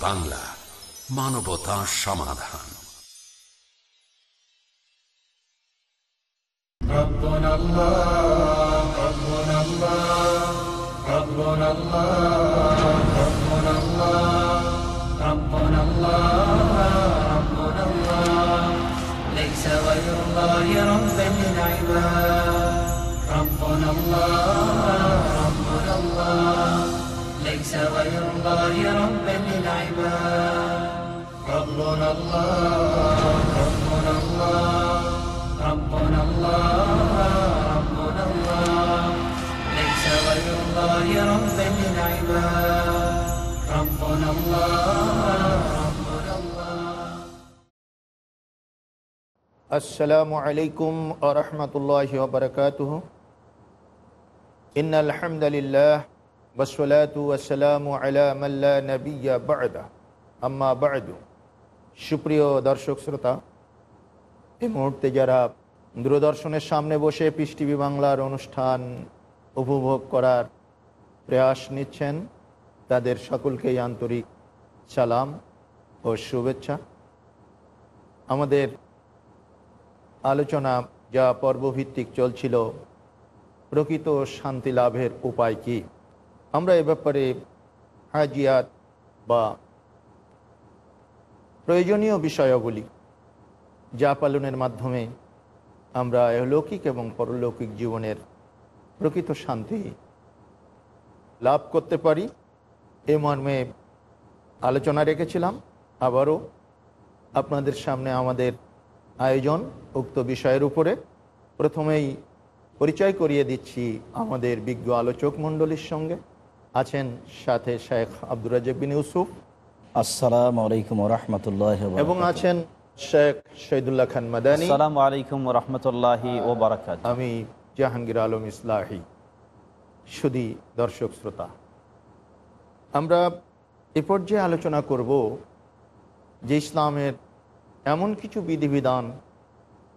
বাংলা মানবতা সমাধান। আসসালামু আলাইকুম আরহামতুল্লাহ ওবরকাতুহ ইন আলহামদুলিল্লাহ বসলাতু ওয়াসালামু আলা মাল্লা নবিয়্যা বা'দা আম্মা বা'দু সুপ্রিয় দর্শক শ্রোতা এই মুহূর্তে যারা দূরদর্শনের সামনে বসে পিস টিভি বাংলার অনুষ্ঠান উপভোগ করার প্রয়াস নিচ্ছেন, তাদের সকলকেই আন্তরিক সালাম ও শুভেচ্ছা। আমাদের আলোচনা যা পর্বভিত্তিক চলছিল, প্রকৃত শান্তি লাভের উপায় কি? আমরা এ ব্যাপারে হাজিয়াত বা প্রয়োজনীয় বিষয়াবলী যা পালনের মাধ্যমে আমরা লৌকিক এবং পরলৌকিক জীবনের প্রকৃত শান্তি লাভ করতে পারি। এ মর্মে আলোচনা রেখেছিলাম। আবারও আপনাদের সামনে আমাদের আয়োজন উক্ত বিষয়ের উপরে প্রথমেই পরিচয় করিয়ে দিচ্ছি আমাদের বিজ্ঞ আলোচক মণ্ডলীর সঙ্গে। আছেন সাথে শেখ আব্দুর রাজেক বিন ইউসুফ। আসসালামু আলাইকুম রহমতুল্লাহ এবং আছেন শেখ শহীদুল্লাহ খান মাদানী। আসসালামু আলাইকুম রহমতুল্লাহি ও বারাকাত আমি জাহাঙ্গীর আলম ইসলাহি সুদী দর্শক শ্রোতা। আমরা এ পর্যায়ে আলোচনা করব যে ইসলামের এমন কিছু বিধিবিধান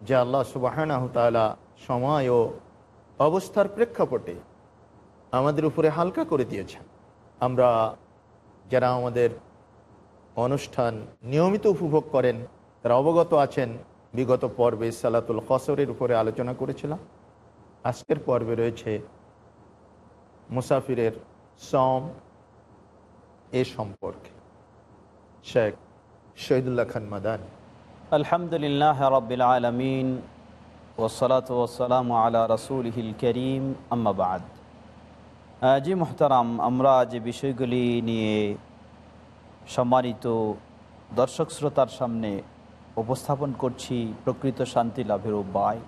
যা আল্লাহ সুবাহানাহ সময় ও অবস্থার প্রেক্ষাপটে আমাদের উপরে হালকা করে দিয়েছেন। আমরা যারা আমাদের অনুষ্ঠান নিয়মিত উপভোগ করেন, তারা অবগত আছেন। বিগত পর্বে সালাতুল কসরের উপরে আলোচনা করেছিলাম। আজকের পর্বে রয়েছে মুসাফিরের সম এ সম্পর্কে। শেখ শহীদুল্লাহ খান মাদান। আলহামদুলিল্লাহ রবিল আলমিন ওসলাত ওসালাম আলা রসুলহিল করিম আম্মাবাদ জি মোহতারাম, আমরা যে বিষয়গুলি নিয়ে সম্মানিত দর্শক শ্রোতার সামনে উপস্থাপন করছি প্রকৃত শান্তি লাভের উপায়।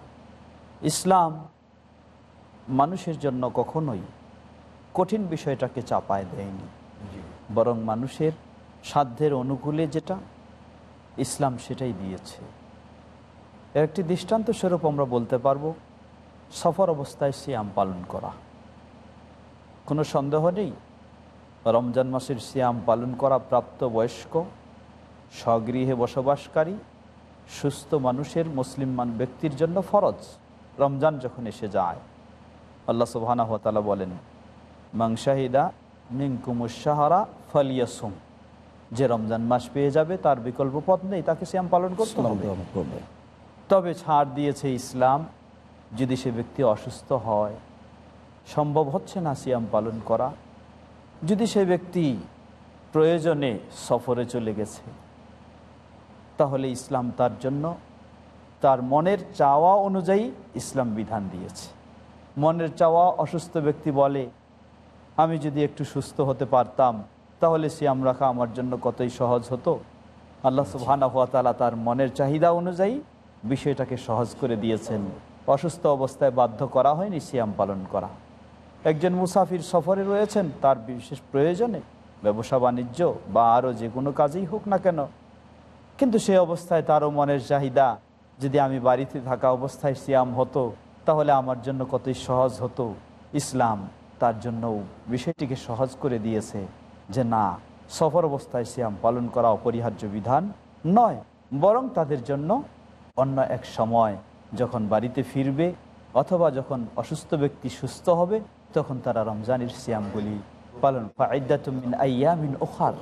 ইসলাম মানুষের জন্য কখনোই কঠিন বিষয়টাকে চাপায় দেয়নি। বরং মানুষের সাধ্যের অনুকূলে যেটা ইসলাম সেটাই দিয়েছে। এর একটি দৃষ্টান্ত স্বরূপ আমরা বলতে পারব, সফর অবস্থায় সিয়াম পালন করা। কোনো সন্দেহ নেই, রমজান মাসের সিয়াম পালন করা প্রাপ্ত বয়স্ক, স্বগৃহে বসবাসকারী, সুস্থ মানুষের মুসলিমান ব্যক্তির জন্য ফরজ রমজান যখন এসে যায়। আল্লাহ হতালা বলেন মাংসাহিদা মিঙ্কুমুসাহারা ফলিয়াসুম। যে রমজান মাস পেয়ে যাবে তার বিকল্প পথ নেই তাকে শ্যাম পালন করতে হবে। তবে ছাড় দিয়েছে ইসলাম যদি সে ব্যক্তি অসুস্থ হয় সম্ভব হচ্ছে না সিয়াম পালন করা। যদি সে ব্যক্তি প্রয়োজনে সফরে চলে গেছে তাহলে ইসলাম তার জন্য তার মনের চাওয়া অনুযায়ী ইসলাম বিধান দিয়েছে। মনের চাওয়া অসুস্থ ব্যক্তি বলে আমি যদি একটু সুস্থ হতে পারতাম তাহলে সিয়াম রাখা আমার জন্য কতই সহজ হতো? আল্লাহ সুবহানা হাত তালা তার মনের চাহিদা অনুযায়ী বিষয়টাকে সহজ করে দিয়েছেন। অসুস্থ অবস্থায় বাধ্য করা হয়নি সিয়াম পালন করা। একজন মুসাফির সফরে রয়েছেন, তার বিশেষ প্রয়োজনে ব্যবসা বাণিজ্য বা আরও যে কোনো কাজেই হোক না কেন। কিন্তু সে অবস্থায় তারও মনের চাহিদা, যদি আমি বাড়িতে থাকা অবস্থায় সিয়াম হতো, তাহলে আমার জন্য কতই সহজ হতো? ইসলাম তার জন্য বিষয়টিকে সহজ করে দিয়েছে। যে না, সফর অবস্থায় সিয়াম পালন করা অপরিহার্য বিধান নয়, বরং তাদের জন্য অন্য এক সময়, যখন বাড়িতে ফিরবে অথবা যখন অসুস্থ ব্যক্তি সুস্থ হবে, তখন তারা রমজানের সিয়ামগুলি পালন ফাইদাতুমিন আইয়ামিন ওখার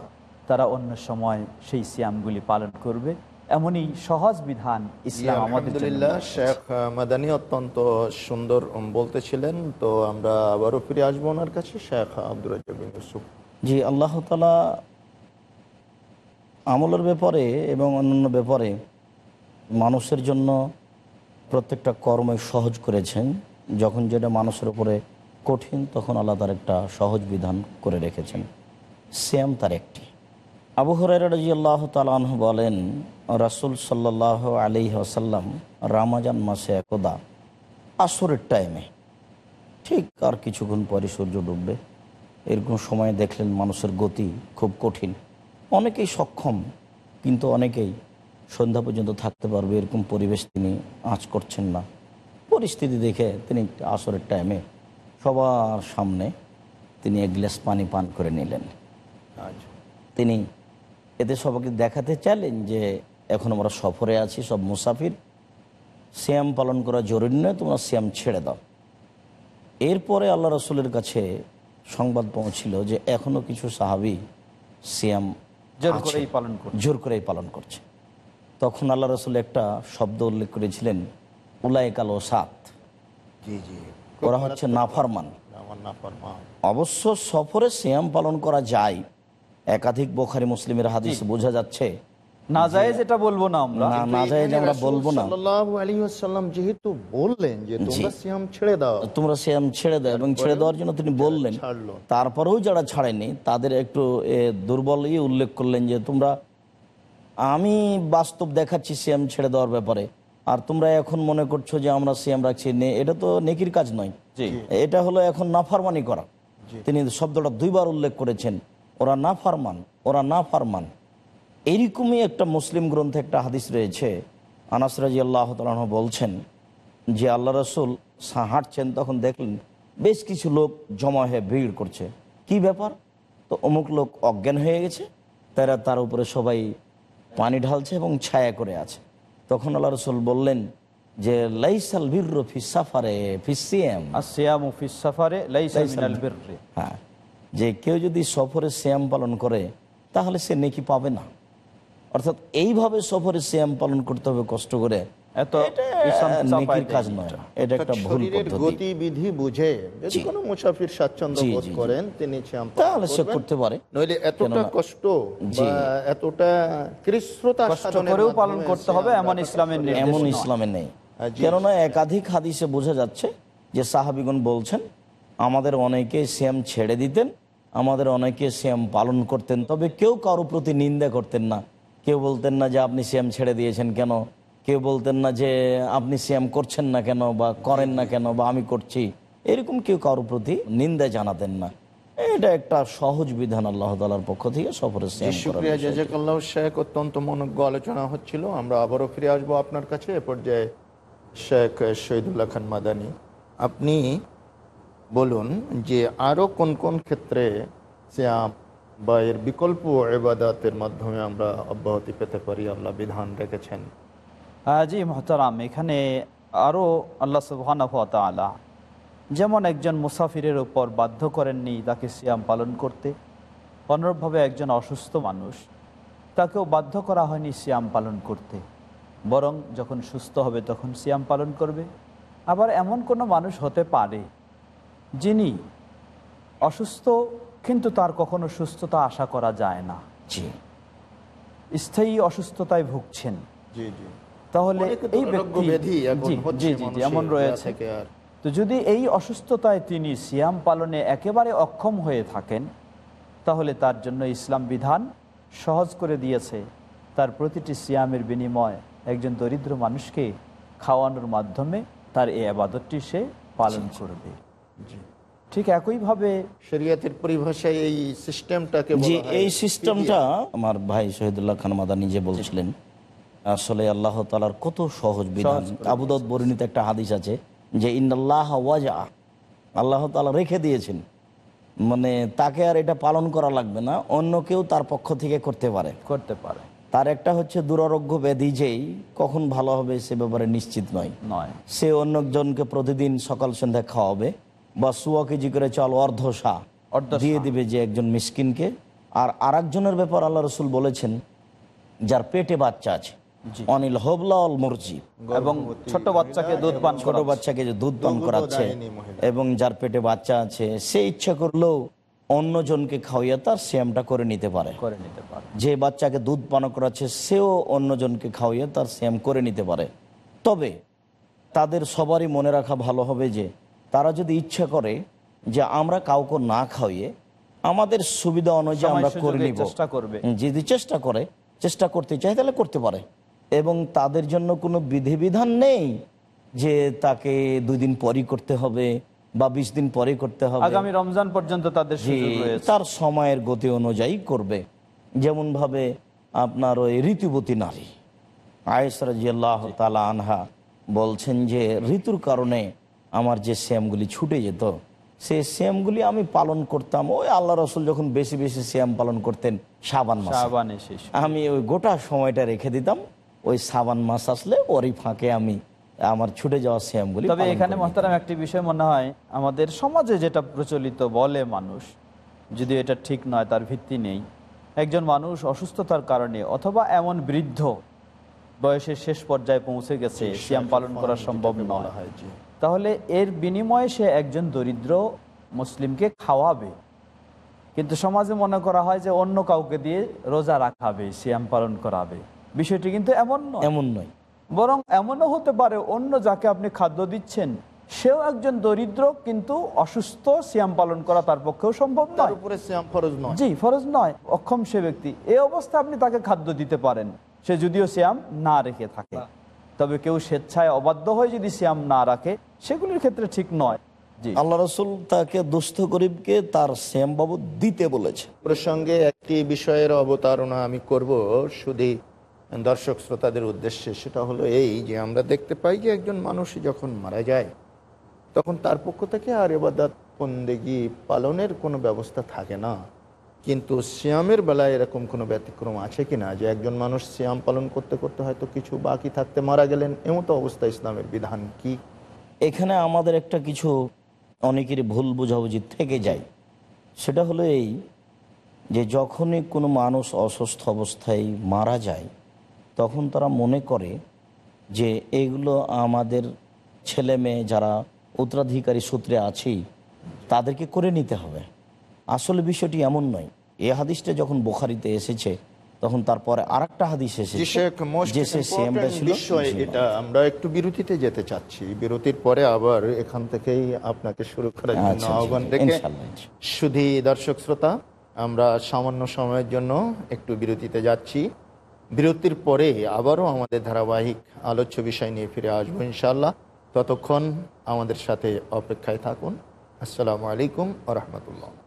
তারা অন্য সময় সেই সিয়ামগুলি পালন করবে। এমনই সহজ বিধান ইসলাম আলহামদুলিল্লাহ, শেখ মাদানী অত্যন্ত সুন্দর বলতেছিলেন। তো আমরা আবারও ফিরে আসব ওনার কাছে, শেখ রাজ্জাক ইউসুফ। জি আল্লাহ তালা আমলের ব্যাপারে এবং অন্যান্য ব্যাপারে মানুষের জন্য প্রত্যেকটা কর্মই সহজ করেছেন। যখন যেটা মানুষের উপরে কঠিন, তখন আল্লাহ তার একটা সহজ বিধান করে রেখেছেন। শ্যাম তার একটি। আবু হরাজি আল্লাহ তালাহ বলেন, রাসুল সাল্লাহ আলি আসাল্লাম রামাজান মাসে একদা আসরের টাইমে ঠিক আর কিছুক্ষণ পরে সূর্য ডুববে। এরকম সময় দেখলেন মানুষের গতি খুব কঠিন। অনেকেই সক্ষম কিন্তু অনেকেই সন্ধ্যা পর্যন্ত থাকতে পারবে এরকম পরিবেশ তিনি আঁচ করছেন না। পরিস্থিতি দেখে তিনি আসরের টাইমে সবার সামনে তিনি এক গ্লাস পানি পান করে নিলেন। আচ্ছা। তিনি এতে সবাইকে দেখাতে চাইলেন যে এখন আমরা সফরে আছি সব মুসাফির। শ্যাম পালন করা জরুরি নয় তোমরা শ্যাম ছেড়ে দাও। এরপরে আল্লাহ রসুলের কাছে সংবাদ পৌঁছিল যে এখনও কিছু সাহাবি শ্যাম জোর করেই পালন করছে। জোর করেই পালন করছে। তখন আল্লাহ রসুল একটা শব্দ উল্লেখ করেছিলেন উলায় কালো সাত। জি জি। ওরা হচ্ছে নাফারমান। আমার না ফরমান অবশ্য সফরে শ্যাম পালন করা যায়। একাধিক বোখারি মুসলিমের হাদিস বোঝা যাচ্ছে না যেটা বলব না আমরা। না না আমরা বলব না। সাল্লাল্লাহু আলাইহি ওয়াসাল্লাম যেহেতু বললেন যে তোমরা সিয়াম ছেড়ে দাও তোমরা শ্যাম ছেড়ে দাও এবং ছেড়ে দেওয়ার জন্য তিনি বললেন। তারপরেও যারা ছাড়েনি তাদের একটু এ, দুর্বলই উল্লেখ করলেন যে তোমরা আমি বাস্তব দেখাচ্ছি শ্যাম ছেড়ে দেওয়ার ব্যাপারে। আর তোমরা এখন মনে করছ যে আমরা শ্যাম রাখছি নে এটা তো নেকির কাজ নয়। এটা হলো এখন নাফারমানি করা। তিনি শব্দটা দুইবার উল্লেখ করেছেন ওরা নাফারমান ওরা নাফারমান। এইরকমই একটা মুসলিম গ্রন্থে একটা হাদিস রয়েছে। আনাসরাজি আল্লাহ তালন বলছেন যে আল্লাহ রসুল সা- হাঁটছেন তখন দেখলেন বেশ কিছু লোক জমা হয়ে ভিড় করছে। কি ব্যাপার? তো অমুক লোক অজ্ঞান হয়ে গেছে তারা তার উপরে সবাই পানি ঢালছে এবং ছায়া করে আছে। তখন আল্লাহ রসুল বললেন যে লাইসাল বীর ফিসাফারে ফিসিএম আসিয়ামু ফিস সাফারে লাইসা মিনাল বিররি। হ্যাঁ। যে কেউ যদি সফরে শ্যাম পালন করে তাহলে সে নেকি পাবে না। অর্থাৎ এইভাবে সফরে শ্যাম পালন করতে হবে কষ্ট করে। এত এটা ইসলাম চাপায় নেকির কাজ নয়। এটা। এটা একটা ভুল গতিবিধি বুঝে যদি কোনো মুসাফির স্বাচ্ছন্দ্য বোধ জি, জি। করেন তিনি তাহলে সে করতে পারে। নইলে এতটা কষ্ট এতটা কৃষ্ণতা করেও পালন করতে হবে এমন ইসলামের এমন ইসলামে নেই। হ্যাঁ। কেননা একাধিক হাদিসে বোঝা যাচ্ছে যে সাহাবিগণ বলছেন আমাদের অনেকে শ্যাম ছেড়ে দিতেন আমাদের অনেকে শ্যাম পালন করতেন তবে কেউ কারও প্রতি নিন্দা করতেন না। কেউ বলতেন না যে আপনি শ্যাম ছেড়ে দিয়েছেন কেন? কেউ বলতেন না যে আপনি শ্যাম করছেন না কেন বা করেন না কেন বা আমি করছি? এরকম কেউ কারোর প্রতি নিন্দা জানাতেন না। এটা একটা সহজ বিধান আল্লাহ তালার পক্ষ থেকে সফরে শুক্রিয়া জাজাকাল্লাহ শেখ অত্যন্ত মনোজ্ঞ আলোচনা হচ্ছিল। আমরা আবারও ফিরে আসব আপনার কাছে। এ পর্যায়ে শেখ শহীদুল্লাহ খান মাদানী। আপনি বলুন যে আরও কোন কোন ক্ষেত্রে শ্যাম বা এর বিকল্প এবাদাতের মাধ্যমে আমরা অব্যাহতি পেতে পারি আল্লাহ বিধান রেখেছেন। জি মহতারাম, এখানে আরও আল্লাহ সুবহানাহু ওয়া তাআলা যেমন একজন মুসাফিরের উপর বাধ্য করেননি তাকে সিয়াম পালন করতে, অনুরূপভাবে একজন অসুস্থ মানুষ তাকেও বাধ্য করা হয়নি সিয়াম পালন করতে। বরং যখন সুস্থ হবে তখন সিয়াম পালন করবে। আবার এমন কোনো মানুষ হতে পারে যিনি অসুস্থ কিন্তু তার কখনো সুস্থতা আশা করা যায় না। জি। স্থায়ী অসুস্থতায় ভুগছেন। জি জি। তাহলে এই ব্যক্তি জি, জি জি জি এমন রয়েছে। তো যদি এই অসুস্থতায় তিনি সিয়াম পালনে একেবারে অক্ষম হয়ে থাকেন তাহলে তার জন্য ইসলাম বিধান সহজ করে দিয়েছে। তার প্রতিটি সিয়ামের বিনিময় একজন দরিদ্র মানুষকে খাওয়ানোর মাধ্যমে তার এই আবাদতটি সে পালন করবে। ঠিক একইভাবে শরিয়াতের পরিভাষায় এই সিস্টেমটাকে জি এই সিস্টেমটা আমার ভাই শহীদুল্লাহ খান মাদানি যে বলছিলেন আসলে আল্লাহ তালার কত সহজ বিধান। আবুদত বর্ণিত একটা হাদিস আছে যে ইন্দাল্লাহ ওয়াজা। আল্লাহ তালা রেখে দিয়েছেন। মানে তাকে আর এটা পালন করা লাগবে না অন্য কেউ তার পক্ষ থেকে করতে পারে। করতে পারে। তার একটা হচ্ছে দুরারোগ্য ব্যাধি যেই কখন ভালো হবে সে ব্যাপারে নিশ্চিত নয়। নয়। সে অন্যজনকে প্রতিদিন সকাল সন্ধ্যা খাওয়াবে বা সুয়া কেজি করে চাল অর্ধ সা অর্ধ দিয়ে দিবে যে একজন মিসকিনকে। আর আরেকজনের ব্যাপার আল্লাহ রসুল বলেছেন যার পেটে বাচ্চা আছে অনিল হবলা অল মর্জি। এবং ছোট বাচ্চাকে দুধ পান ছোট বাচ্চাকে যে দুধ পান করাচ্ছে এবং যার পেটে বাচ্চা আছে সে ইচ্ছা করলেও অন্যজনকে খাওয়াইয়া তার শ্যামটা করে নিতে পারে। করে নিতে পারে। যে বাচ্চাকে দুধ পান করাচ্ছে সেও অন্যজনকে খাওয়াইয়া তার শ্যাম করে নিতে পারে। তবে তাদের সবারই মনে রাখা ভালো হবে যে তারা যদি ইচ্ছা করে যে আমরা কাউকে না খাওয়িয়ে আমাদের সুবিধা অনুযায়ী আমরা করে নিব। চেষ্টা করবে। যদি চেষ্টা করে চেষ্টা করতে চায় তাহলে করতে পারে। এবং তাদের জন্য কোনো বিধিবিধান নেই যে তাকে দুই দিন পরই করতে হবে বা বিশ দিন পরে করতে হবে। আগামী রমজান পর্যন্ত তাদের তার সময়ের গতি অনুযায়ী করবে। যেমন ভাবে আপনার ওই ঋতুবতী নারী আয়েসরাজিয়াল্লাহ তালা আনহা বলছেন যে ঋতুর কারণে আমার যে শ্যামগুলি ছুটে যেত সেই শ্যামগুলি আমি পালন করতাম। ওই আল্লাহ রসুল যখন বেশি বেশি শ্যাম পালন করতেন সাবান মাসে। আমি ওই গোটা সময়টা রেখে দিতাম ওই সাবান মাস আসলে ওরই ফাঁকে আমি আমার ছুটে যাওয়া শ্যামগুলি তবে এখানে মহতারাম একটি বিষয় মনে হয় আমাদের সমাজে যেটা প্রচলিত বলে মানুষ যদি এটা ঠিক নয় তার ভিত্তি নেই। একজন মানুষ অসুস্থতার কারণে অথবা এমন বৃদ্ধ বয়সের শেষ পর্যায়ে পৌঁছে গেছে শ্যাম পালন করা সম্ভব নয়। হয় তাহলে এর বিনিময়ে সে একজন দরিদ্র মুসলিমকে খাওয়াবে। কিন্তু সমাজে মনে করা হয় যে অন্য কাউকে দিয়ে রোজা রাখাবে সিয়াম পালন করাবে। বিষয়টি কিন্তু এমন নয়। এমন নয়। বরং এমনও হতে পারে অন্য যাকে আপনি খাদ্য দিচ্ছেন সেও একজন দরিদ্র কিন্তু অসুস্থ সিয়াম পালন করা তার পক্ষেও সম্ভব নয়। উপরে শ্যাম ফরজ নয়। জি ফরজ নয়। অক্ষম সে ব্যক্তি। এই অবস্থায় আপনি তাকে খাদ্য দিতে পারেন। সে যদিও শ্যাম না রেখে থাকে। তবে কেউ স্বেচ্ছায় অবাধ্য হয়ে যদি শ্যাম না রাখে সেগুলির ক্ষেত্রে ঠিক নয়। জি। আল্লাহ রসুল তাকে দুস্থ গরিবকে তার শ্যাম বাবদ দিতে বলেছে। প্রসঙ্গে একটি বিষয়ের অবতারণা আমি করব শুধু দর্শক শ্রোতাদের উদ্দেশ্যে। সেটা হলো এই যে আমরা দেখতে পাই যে একজন মানুষ যখন মারা যায় তখন তার পক্ষ থেকে আর এবাদাত বন্দেগি পালনের কোনো ব্যবস্থা থাকে না। কিন্তু শ্যামের বেলায় এরকম কোনো ব্যতিক্রম আছে কি না? যে একজন মানুষ শ্যাম পালন করতে করতে হয়তো কিছু বাকি থাকতে মারা গেলেন এমতো অবস্থা ইসলামের বিধান কি? এখানে আমাদের একটা কিছু অনেকেরই ভুল বোঝাবুঝি থেকে যায়। সেটা হলো এই যে যখনই কোনো মানুষ অসুস্থ অবস্থায় মারা যায়, তখন তারা মনে করে যে এগুলো আমাদের ছেলে মেয়ে যারা উত্তরাধিকারী সূত্রে আছি তাদেরকে করে নিতে হবে। আসলে বিষয়টি এমন নয়। এই হাদিসটা যখন বোখারিতে এসেছে তখন তারপরে আর একটা হাদিস এসেছে। এটা আমরা একটু বিরতিতে যেতে চাচ্ছি। বিরতির পরে আবার এখান থেকেই আপনাকে শুরু করার জন্য আচ্ছা, আহ্বান রেখে। শুধু দর্শক শ্রোতা আমরা সামান্য সময়ের জন্য একটু বিরতিতে যাচ্ছি। বিরতির পরে আবারও আমাদের ধারাবাহিক আলোচ্য বিষয় নিয়ে ফিরে আসব ইনশাল্লাহ। ততক্ষণ আমাদের সাথে অপেক্ষায় থাকুন। আসসালামু আলাইকুম আ রহমতুল্লাহ।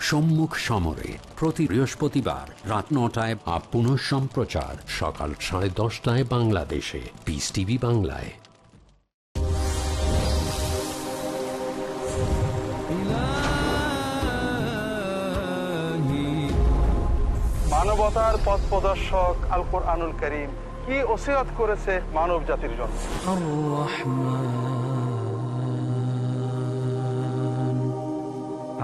সম্মুখ সমরে প্রতি বৃহস্পতিবার রাত নটায় বা পুনঃ সম্প্রচার সকাল সাড়ে দশটায় বাংলাদেশে। পিস টিভি বাংলায়। মানবতার পথ প্রদর্শক আল কোরআনুল করিম কি ওসিয়ত করেছে মানব জাতির জন্য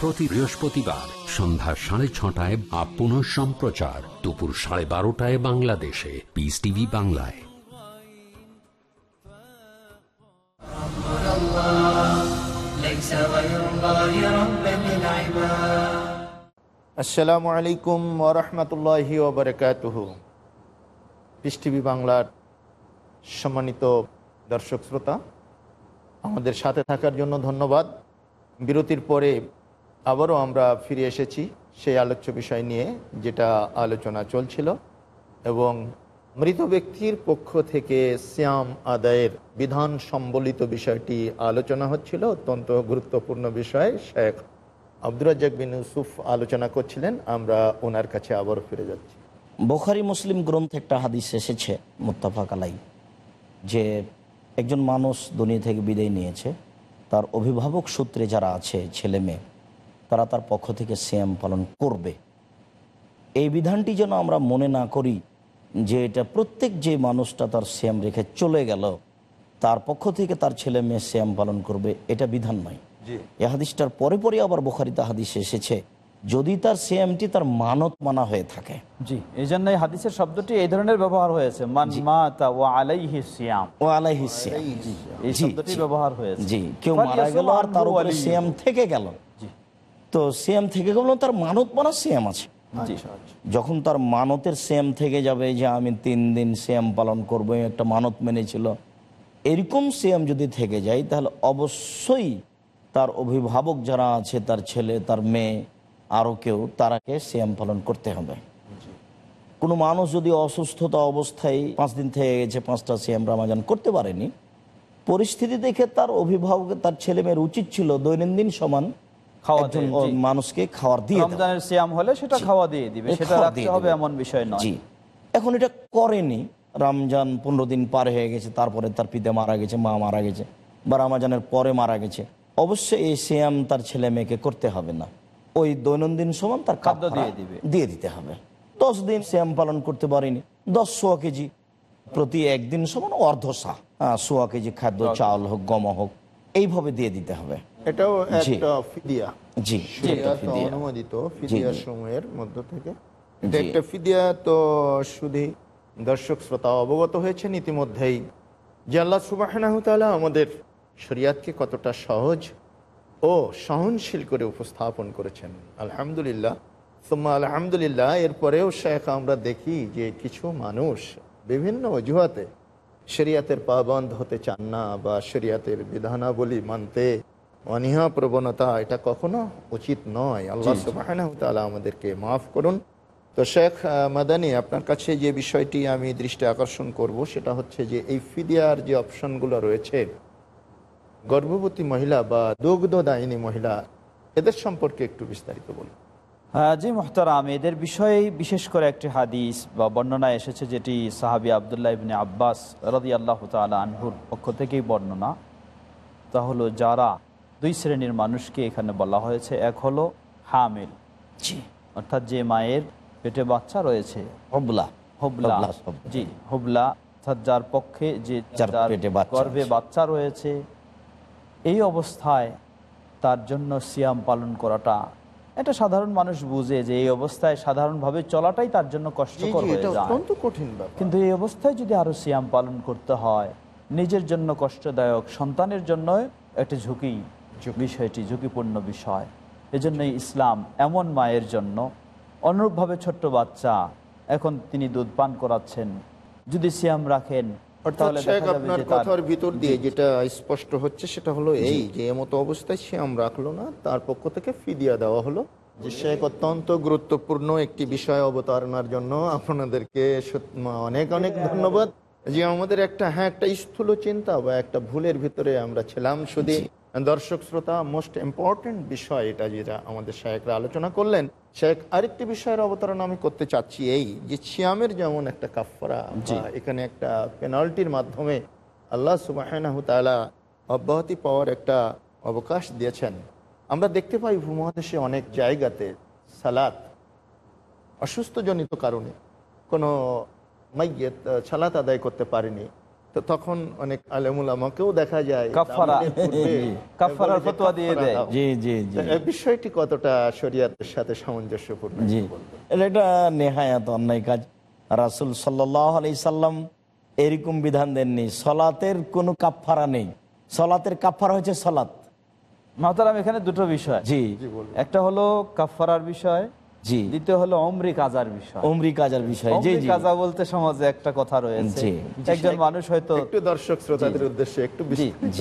প্রতি বৃহস্পতিবার সন্ধ্যা সাড়ে ছটায় বা পুনঃ সম্প্রচার দুপুর সাড়ে বারোটায় বাংলাদেশে। পিস টিভি বাংলায়। আসসালামু আলাইকুম ওরহমতুল্লাহি পিস টিভি বাংলার সম্মানিত দর্শক শ্রোতা, আমাদের সাথে থাকার জন্য ধন্যবাদ। বিরতির পরে আবারও আমরা ফিরে এসেছি সেই আলোচ্য বিষয় নিয়ে, যেটা আলোচনা চলছিল, এবং মৃত ব্যক্তির পক্ষ থেকে শ্যাম আদায়ের বিধান সম্বলিত বিষয়টি আলোচনা হচ্ছিল। অত্যন্ত গুরুত্বপূর্ণ বিষয়। শেখ আব্দুর রাজ্জাক বিন ইউসুফ আলোচনা করছিলেন। আমরা ওনার কাছে আবার ফিরে যাচ্ছি। বোখারি মুসলিম গ্রন্থে একটা হাদিস এসেছে, মুত্তাফাক আলাই যে একজন মানুষ দুনিয়া থেকে বিদায় নিয়েছে। তার অভিভাবক সূত্রে যারা আছে, ছেলে মেয়ে তারা তার পক্ষ থেকে সিয়াম পালন করবে। এই বিধানটি যেন আমরা মনে না করি যে এটা প্রত্যেক যে মানুষটা তার শ্যাম রেখে চলে গেল তার পক্ষ থেকে তার ছেলে মেয়ে শ্যাম পালন করবে এটা বিধান নয়। এ হাদিসটার পরে পরে আবার বোখারিতে হাদিস এসেছে যদি তার শ্যামটি তার মানত মানা হয়ে থাকে। জি এই জন্য এই হাদিসের শব্দটি এই ধরনের ব্যবহার হয়েছে মান মাতা ওয়া আলাইহি সিয়াম। ও আলাইহি সিয়াম। এই জি, শব্দটি ব্যবহার হয়েছে। জি কেউ মারা গেল আর তার উপরে শ্যাম থেকে গেল। তো শ্যাম থেকে গেল তার মানত মানা শ্যাম আছে। যখন তার মানতের সেম থেকে যাবে যে আমি তিন দিন শ্যাম পালন করব একটা মানত মেনেছিল এরকম শ্যাম যদি থেকে যায় তাহলে অবশ্যই তার অভিভাবক যারা আছে তার ছেলে তার মেয়ে আরও কেউ তারাকে শ্যাম পালন করতে হবে। কোনো মানুষ যদি অসুস্থতা অবস্থায় পাঁচ দিন থেকে গেছে পাঁচটা শ্যাম রামাজান করতে পারেনি পরিস্থিতি দেখে তার অভিভাবক তার ছেলে মেয়ের উচিত ছিল দৈনন্দিন সমান খাওয়া একজন দেয়, জি। মানুষকে খাওয়ার দিয়ে রমজানের সিয়াম হলে সেটা খাওয়া দিয়ে দিবে সেটা রাখতে হবে এমন বিষয় নয়। এখন এটা করেনি। রমজান পনেরো দিন পার হয়ে গেছে তারপরে তার পিতা মারা গেছে মা মারা গেছে বা রমাজানের পরে মারা গেছে। অবশ্যই এই শ্যাম তার ছেলে মেয়েকে করতে হবে না। ওই দৈনন্দিন সমান তার খাদ্য দিয়ে দিবে। দিয়ে দিতে হবে। দশ দিন শ্যাম পালন করতে পারেনি। দশ সোয়া কেজি প্রতি একদিন সমান অর্ধ সা। হ্যাঁ, সোয়া কেজি খাদ্য চাল হোক গম হোক এইভাবে দিয়ে দিতে হবে। এটাও একটা ফিদিয়া। জি। শরিয়াত এটা ফিদিয়া। অনুমোদিত। মধ্য থেকে। একটা ফিদিয়া তো শুধু দর্শক শ্রোতা অবগত হয়েছেন ইতিমধ্যেই যে আল্লাহ সুবাহ আমাদের শরিয়াতকে কতটা সহজ ও সহনশীল করে উপস্থাপন করেছেন। আলহামদুলিল্লাহ। সুম্মা আলহামদুলিল্লাহ এরপরেও শেখ আমরা দেখি যে কিছু মানুষ বিভিন্ন অজুহাতে শরিয়াতের পাবন্দ হতে চান না বা শরিয়াতের বিধানাবলী মানতে অনীহা প্রবণতা এটা কখনো উচিত নয়। আল্লাহ সুবাহ আমাদেরকে মাফ করুন। তো শেখ মাদানি আপনার কাছে যে বিষয়টি আমি দৃষ্টি আকর্ষণ করব সেটা হচ্ছে যে এই ফিদিয়ার যে অপশনগুলো রয়েছে গর্ভবতী মহিলা বা দুগ্ধদায়িনী মহিলা এদের সম্পর্কে একটু বিস্তারিত বলুন। জি মোহতারাম এদের বিষয়ে বিশেষ করে একটি হাদিস বা বর্ণনা এসেছে যেটি সাহাবি আবদুল্লাহ ইবনে আব্বাস রদি আল্লাহ তালা আনহুর পক্ষ থেকেই বর্ণনা। তা হলো যারা দুই শ্রেণির মানুষকে এখানে বলা হয়েছে এক হলো হামিল। জি। অর্থাৎ যে মায়ের পেটে বাচ্চা রয়েছে। হবলা। হুবলা। জি হুবলা অর্থাৎ যার পক্ষে যে গর্ভে বাচ্চা রয়েছে এই অবস্থায় তার জন্য সিয়াম পালন করাটা এটা সাধারণ মানুষ বুঝে যে এই অবস্থায় সাধারণভাবে চলাটাই তার জন্য কষ্টকর হয়ে এটা যায়। কঠিন কিন্তু এই অবস্থায় যদি আরও সিয়াম পালন করতে হয় নিজের জন্য কষ্টদায়ক সন্তানের জন্য একটি ঝুঁকি। বিষয়টি ঝুঁকিপূর্ণ বিষয়। এজন্যই ইসলাম এমন মায়ের জন্য অনুরূপভাবে ছোট্ট বাচ্চা এখন তিনি দুধ পান করাচ্ছেন। যদি সিয়াম রাখেন শেখ আপনার কথার ভিতর দিয়ে যেটা স্পষ্ট হচ্ছে সেটা হলো এই যে এমতো অবস্থায় শ্যাম রাখল না তার পক্ষ থেকে ফিদিয়া দেওয়া হলো। যে শেখ অত্যন্ত গুরুত্বপূর্ণ একটি বিষয় অবতারণার জন্য আপনাদেরকে অনেক অনেক ধন্যবাদ। যে আমাদের একটা হ্যাঁ একটা স্থূল চিন্তা বা একটা ভুলের ভিতরে আমরা ছিলাম শুধু। দর্শক শ্রোতা মোস্ট ইম্পর্টেন্ট বিষয় এটা যেটা আমাদের শেখরা আলোচনা করলেন শেখ আরেকটি বিষয়ের অবতারণ আমি করতে চাচ্ছি এই যে সিয়ামের যেমন একটা কাফারা এখানে একটা পেনাল্টির মাধ্যমে আল্লাহ সুবাহ অব্যাহতি পাওয়ার একটা অবকাশ দিয়েছেন। আমরা দেখতে পাই ভূমহাদেশে অনেক জায়গাতে সালাত অসুস্থজনিত কারণে কোনো মাইয়েত আহ, সালাত আদায় করতে পারেনি। তো তখন অনেক আলেমুল আমাকেও দেখা যায়। কাফফারা। তামাদের পূর্বে কাফফারার বলে যে ফতোয়া দিয়ে দেয়। জি জি জি। বিষয়টি কতটা শরীয়তের সাথে সামঞ্জস্যপূর্ণ? জি। এটা একটা নেহায়াত অন্যায় কাজ। রাসুল সাল্লাহ আলি সাল্লাম এরকম বিধান দেননি। সলাতের কোনো কাফারা নেই। সলাতের কাফারা হচ্ছে সলাত মহতারাম এখানে দুটো বিষয়। জি। একটা হলো কাফফারার বিষয় জি। দ্বিতীয় হলো অমরি কাজার বিষয়। কাজার বিষয় জি জি। কাজা বলতে সমাজে একটা কথা রয়েছে। একজন মানুষ হয়তো একটু দর্শক শ্রোতাদের উদ্দেশ্যে একটু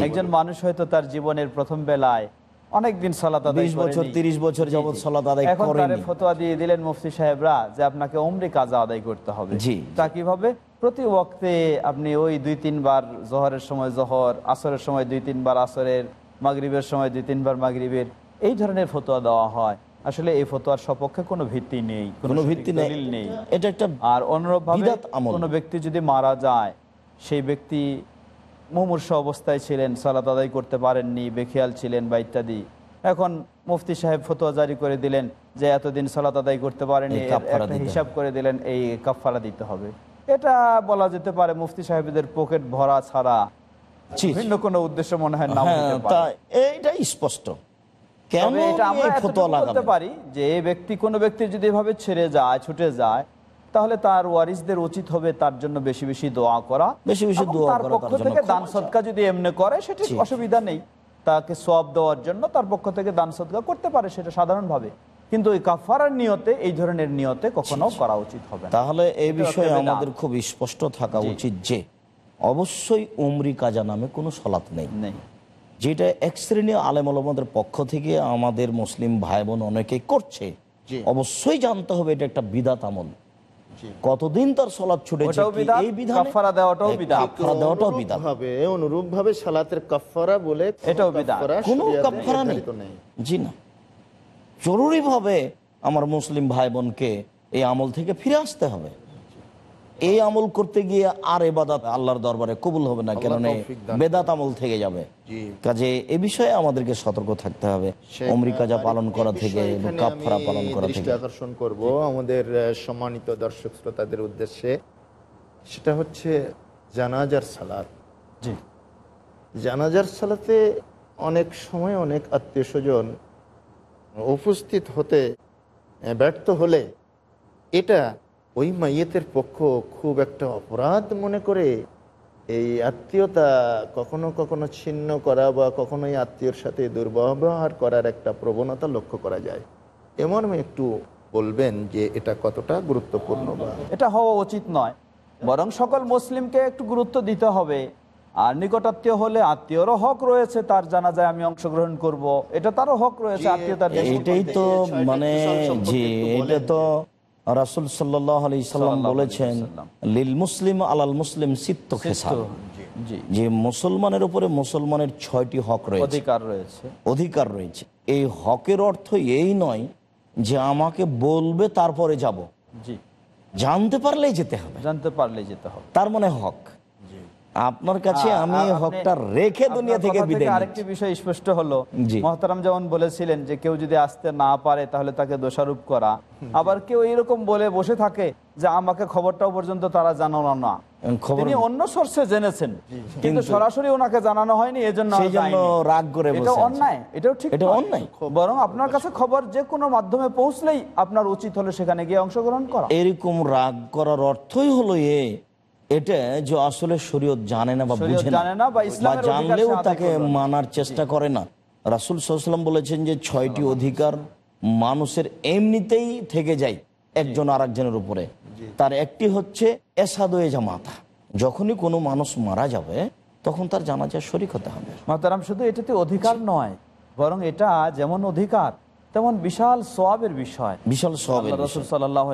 একজন মানুষ হয়তো তার জীবনের প্রথম বেলায় অনেকদিন সালাত আদায় বিশ বছর করেনি। তিরিশ বছর জি, সলাত আদায় এখন তারে ফতোয়া দিয়ে দিলেন মুফতি সাহেবরা যে আপনাকে অমরি কাজা আদায় করতে হবে। জি। তা কীভাবে? প্রতি ওয়াক্তে আপনি ওই দুই তিনবার জহরের সময় জহর আসরের সময় দুই তিনবার আসরের মাগরিবের সময় দুই তিনবার মাগরিবের এই ধরনের ফতোয়া দেওয়া হয়। আসলে এই ফতোয়ার সপক্ষে কোনো ভিত্তি নেই কোনো ভিত্তি নেই। নেই। এটা একটা আর অনুরূপভাবে কোনো ব্যক্তি যদি মারা যায় সেই ব্যক্তি মুমূর্ষ অবস্থায় ছিলেন সালাত আদায় করতে পারেননি বেখিয়াল ছিলেন বা ইত্যাদি। এখন মুফতি সাহেব ফতোয়া জারি করে দিলেন যে এতদিন সালাত আদায় করতে পারেনি হিসাব করে দিলেন এই কাফফারা দিতে হবে। এটা বলা যেতে পারে মুফতি সাহেবদের পকেট ভরা ছাড়া ভিন্ন কোনো উদ্দেশ্য মনে হয় না হ্যাঁ এইটাই স্পষ্ট। কেন এটা আমরা ফতোয়া লাগাবেন পারি যে এই ব্যক্তি কোনো ব্যক্তি যদি এভাবে ছেড়ে যায় ছুটে যায় তাহলে তার ওয়ারিসদের উচিত হবে তার জন্য বেশি বেশি দোয়া করা বেশি বেশি দোয়া তার করা, পক্ষ থেকে দান সদকা যদি এমনি করে সেটি অসুবিধা নেই। তাকে সব দেওয়ার জন্য তার পক্ষ থেকে দান সদকা করতে পারে সেটা সাধারণভাবে। কিন্তু ওই কাফারার নিয়তে এই ধরনের নিয়তে কখনো করা উচিত হবে তাহলে এই বিষয়ে আমাদের খুব স্পষ্ট থাকা উচিত যে অবশ্যই উমরি কাজা নামে কোনো সলাৎ নেই। নেই। যেটা এক শ্রেণি আলেম আলমাদের পক্ষ থেকে আমাদের মুসলিম ভাই বোন অনেকেই করছে অবশ্যই জানতে হবে এটা একটা বিদাত আমল। কতদিন তার সলাৎ ছুটেছে? এই বিধানে? কাফারা দেওয়াটাও এই বিদাত। কাফারা দেওয়াটাও বিদাত। ভাবে অনুরূপ ভাবে সালাতের কাফফারা বলে এটাও বিদআত। কোনো কাফারা নেই। জি না। জরুরিভাবে আমার মুসলিম ভাই বোনকে এই আমল থেকে ফিরে আসতে হবে। এই আমল করতে গিয়ে আর এবাদাত আল্লাহর দরবারে কবুল হবে না কেন বেদাত আমল থেকে যাবে। কাজে এ বিষয়ে আমাদেরকে সতর্ক থাকতে হবে। অমরিকাজা পালন করা থেকে পালন করা থেকে। আকর্ষণ করব আমাদের সম্মানিত দর্শক শ্রোতাদের উদ্দেশ্যে। সেটা হচ্ছে জানাজার সালাত। জি। জানাজার সালাতে অনেক সময় অনেক আত্মীয় স্বজন উপস্থিত হতে ব্যর্থ হলে এটা ওই মাইয়েতের পক্ষ খুব একটা অপরাধ মনে করে। এই আত্মীয়তা কখনো কখনো ছিন্ন করা বা কখনো এই আত্মীয়র সাথে দুর্ব্যবহার করার একটা প্রবণতা লক্ষ্য করা যায়। এমন একটু বলবেন যে এটা কতটা গুরুত্বপূর্ণ বা এটা হওয়া উচিত নয়। বরং সকল মুসলিমকে একটু গুরুত্ব দিতে হবে। আর নিকটাত্মীয় হলে আত্মীয়রও হক রয়েছে তার জানা যায় আমি অংশগ্রহণ করব। এটা তারও হক রয়েছে আত্মীয়তার থেকে। তো মানে এটা তো রাসুল সাল্লাহ আলি সাল্লাম বলেছেন লিল মুসলিম আলাল মুসলিম সিত্ত যে মুসলমানের উপরে মুসলমানের ছয়টি হক রয়েছে। অধিকার রয়েছে। অধিকার রয়েছে। এই হকের অর্থ এই নয় যে আমাকে বলবে তারপরে যাব। জি। জানতে পারলেই যেতে হবে। জানতে পারলেই যেতে হবে। তার মানে হক। আপনার কাছে আমি আ- এই আপনি- হকটা রেখে দুনিয়া থেকে বিদায় আরেকটি বিষয় স্পষ্ট হলো। মহতারাম যেমন বলেছিলেন যে কেউ যদি আসতে না পারে তাহলে তাকে দোষারোপ করা। আবার কেউ এরকম বলে বসে থাকে যে আমাকে খবরটাও পর্যন্ত তারা জানানো না। তিনি অন্য সোর্সে জেনেছেন। কিন্তু সরাসরি ওনাকে জানানো হয়নি এজন্য রাগ করে এটা অন্যায় এটাও ঠিক এটা অন্যায়। বরং আপনার কাছে খবর যে কোনো মাধ্যমে পৌঁছলেই আপনার উচিত হলো সেখানে গিয়ে অংশগ্রহণ করা। এরকম রাগ করার অর্থই হলো এ এটা যে আসলে শরীয়ত জানে না বা বুঝে না বা জানলেও তাকে মানার চেষ্টা করে না। রাসুল সাল্লাম বলেছেন যে ছয়টি অধিকার মানুষের এমনিতেই থেকে যায় একজন আর একজনের উপরে। তার একটি হচ্ছে এসাদয়ে জামাতা। যখনই কোনো মানুষ মারা যাবে তখন তার জানাজার শরিক হতে হবে। মাতারাম শুধু এটাতে অধিকার নয় বরং এটা যেমন অধিকার তেমন বিশাল সোয়াবের বিষয়। বিশাল সব রাসূল সাল্লাম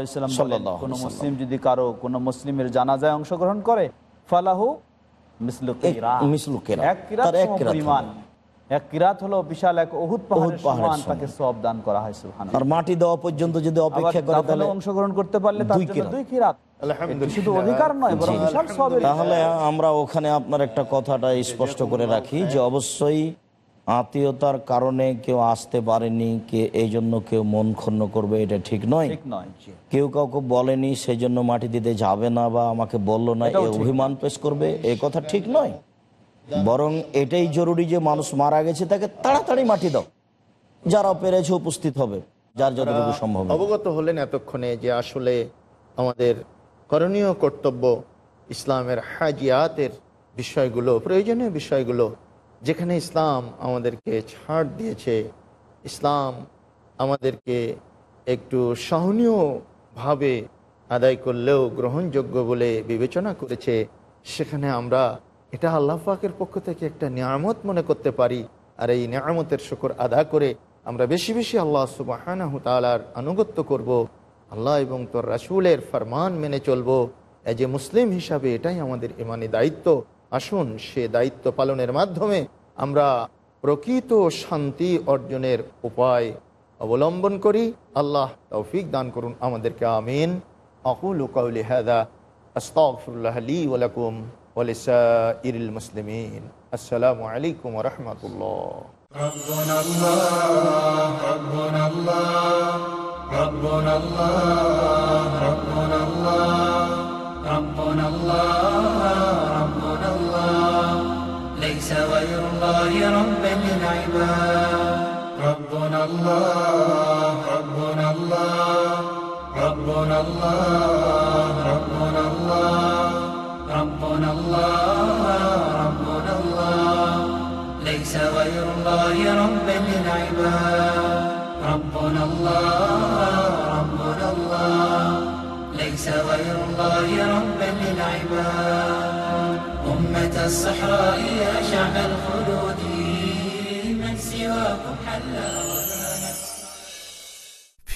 কোনো মুসলিম যদি কারও কোনো মুসলিমের জানাজায় অংশগ্রহণ করে ফালাহু। এক কিরাত। হলো বিশাল এক পাহাড়ের সমান। তাকে সওয়াব দান করা হয় সুবহানাল্লাহ। আর মাটি দেওয়া পর্যন্ত যদি অপেক্ষা করে তাহলে অংশগ্রহণ করতে পারলে তার জন্য দুই কিরাত। শুধু অধিকার নয় বরং জি। বিশাল সওয়াবের তাহলে আমরা ওখানে আপনার একটা কথাটা স্পষ্ট করে রাখি যে অবশ্যই আত্মীয়তার কারণে কেউ আসতে পারেনি কে এই জন্য কেউ মন ক্ষুণ্ণ করবে এটা ঠিক নয়? ঠিক নয় জি। কেউ কাউকে বলেনি সেই জন্য মাটি দিতে যাবে না বা আমাকে বলল না এই অভিমান পেশ করবে এই কথা ঠিক নয়। বরং এটাই জরুরি যে মানুষ মারা গেছে তাকে তাড়াতাড়ি মাটি দাও। যারা পেরেছে উপস্থিত হবে। যার যতটুকু সম্ভব অবগত হলেন এতক্ষণে যে আসলে আমাদের করণীয় কর্তব্য ইসলামের হাজিয়াতের বিষয়গুলো প্রয়োজনীয় বিষয়গুলো যেখানে ইসলাম আমাদেরকে ছাড় দিয়েছে, ইসলাম আমাদেরকে একটু সহনীয়ভাবে আদায় করলেও গ্রহণযোগ্য বলে বিবেচনা করেছে, সেখানে আমরা এটা আল্লাহ পাকের পক্ষ থেকে একটা নিয়ামত মনে করতে পারি। আর এই নিয়ামতের শুকর আদা করে আমরা বেশি বেশি আল্লাহ সুবাহ তালার আনুগত্য করব, আল্লাহ এবং তোর রাসুলের ফরমান মেনে চলবো। এজ এ মুসলিম হিসাবে এটাই আমাদের ইমানি দায়িত্ব। আসুন সে দায়িত্ব পালনের মাধ্যমে আমরা প্রকৃত শান্তি অর্জনের উপায় অবলম্বন করি আল্লাহ তৌফিক দান করুন আমাদেরকে আমিন আকুল কাউলি হাদা আস্তাগফিরুল্লাহ লি ওয়া লাকুম ওয়া লিসাইরিল মুসলিমিন আসসালামু আলাইকুম ওয়া রাহমাতুল্লাহ ربنا الله ربنا الله ربنا الله ربنا الله للعباد ربنا الله ربنا الله ربنا الله ربنا الله ربنا الله ربنا الله. ليس غير الله ربا للعباد ربنا الله ربنا الله. ليس غير الله ربا للعباد أمة الصحراء يا شعب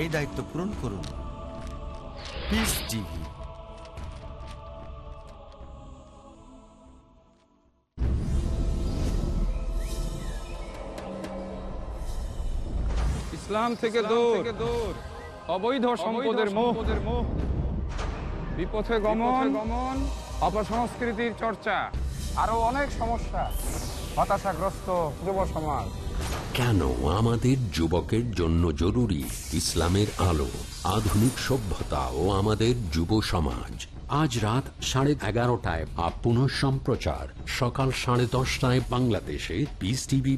এই দায়িত্ব পূরণ করুন। পিস টিভি ইসলাম থেকে দূর। অবৈধ সম্পদের মোহ। বিপথে গমন। গমন। অপসংস্কৃতির চর্চা। আরও অনেক সমস্যা। হতাশাগ্রস্ত যুব সমাজ। কেন আমাদের যুবকের জন্য জরুরি ইসলামের আলো, আধুনিক সভ্যতা ও আমাদের যুব সমাজ? আজ রাত সাড়ে এগারোটায় আপ পুনঃ সম্প্রচার সকাল সাড়ে দশটায় বাংলাদেশে পিস টিভি